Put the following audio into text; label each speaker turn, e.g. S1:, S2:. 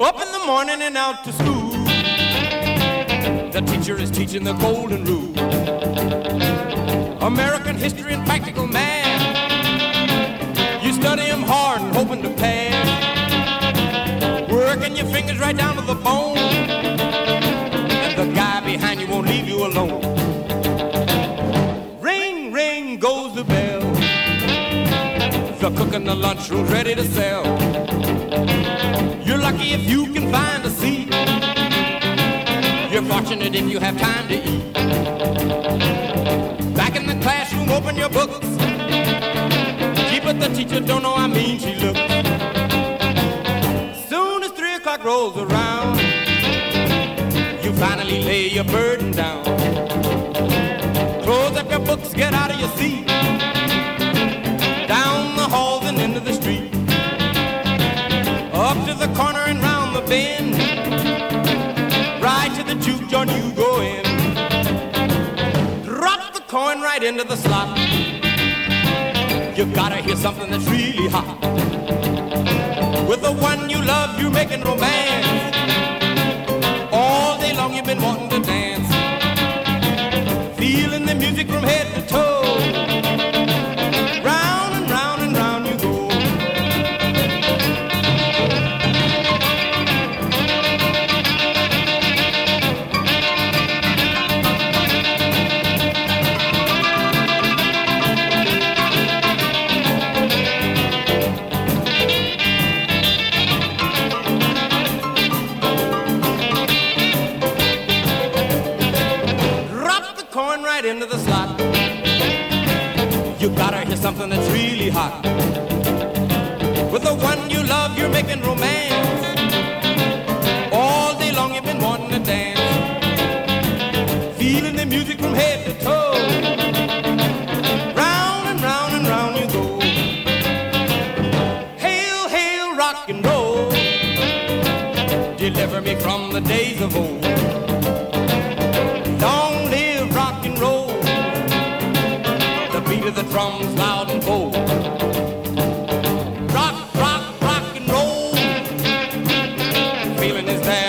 S1: Up in the morning and out to school. The teacher is teaching the golden rule. American history and practical math. You study them hard and hoping to pass. Working your fingers right down to the bone. And the guy behind you won't leave you alone. Ring, ring goes the bell. The cook in the lunchroom's ready to sell. Lucky if you can find a seat. You're fortunate if you have time to eat. Back in the classroom, open your books. Gee, but the teacher don't know how mean she looks. Soon as three o'clock rolls around, you finally lay your burden down. Close up your books, get out of your seat. Down the halls and into the street. Up to the corner bend. Right to the juke joint you go in. Drop the coin right into the slot. You gotta hear something that's really hot. With the one you love, you're making romance. All day long you've been wanting to dance. Right into the slot. You gotta hear something that's really hot. With the one you love, you're making romance. All day long you've been wanting to dance. Feeling the music from head to toe. Round and round and round you go. Hail, hail, rock and roll. Deliver me from the days of old. drums loud and bold. Rock, rock, rock and roll. The Feeling is there.